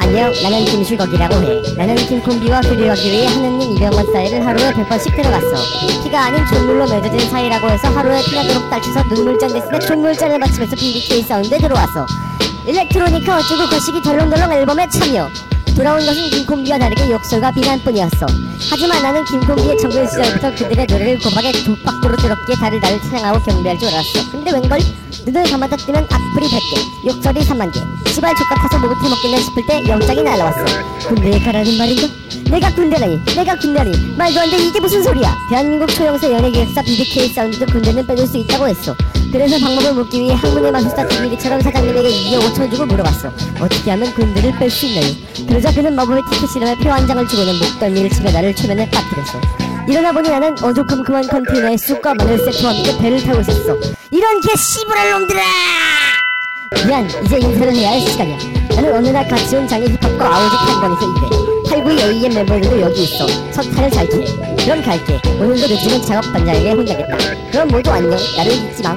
안녕 나는 김실거기라고 해. 나는 김콤비와 교류하기 위해 하느님 이병헌 사이를 하루에 100번씩 들어갔어. 피가 아닌 촛물로 맺어진 사이라고 해서 하루에 피나도록 딸쳐서 눈물잔 됐으며 촛물잔을 받치면서 BBK 사운드에 들어왔어. 일렉트로니카 어쩌고 거시기 덜렁덜렁 앨범에 참여 돌아온 것은 김콤비와 다르게 욕설과 비난뿐이었어. 하지만 나는 김콤비의 청군 시절부터 그들의 노래를 고박에 독박도로 들었기에 다들 나를 찬양하고 경배할 줄 알았어. 근데 웬걸? 눈을 감았다 뜨면 악플이 100개 욕설이 3만 개 시발 족같아서 목을 태먹겠나 싶을 때 영장이 날라왔어. 군대에 가라는 말인가? 내가 군대라니 내가 군대라니. 말도 안 돼 이게 무슨 소리야? 대한민국 초영세 연예기획사 BBK 사운드도 군대는 빼줄 수 있다고 했어. 그래서 방법을 묻기 위해 학문의 마술사 디미리처럼 사장님에게 2억 5천 주고 물어봤어. 어떻게 하면 군대를 뺄 수 있나요? 그는 마법의 티켓이라며 표한 장을 주고는 목덜미를 치며 나를 최면에 빠뜨렸어. 일어나 보니 나는 어두컴컴한 컨테이너에 쑥과 마늘 세트와 함께 배를 타고 있었어. 이런 개 씨부랄 놈들아! 미안 이제 인사를 해야 할 시간이야. 나는 어느 날 같이 온 장애 힙합과 아우지 탄건에서 일해 89 AEM 멤버들도 여기 있어. 첫 차를 잘 피해 그럼 갈게. 오늘도 늦으면 작업 단장에게 혼나겠다. 그럼 모두 안녕. 나를 잊지 마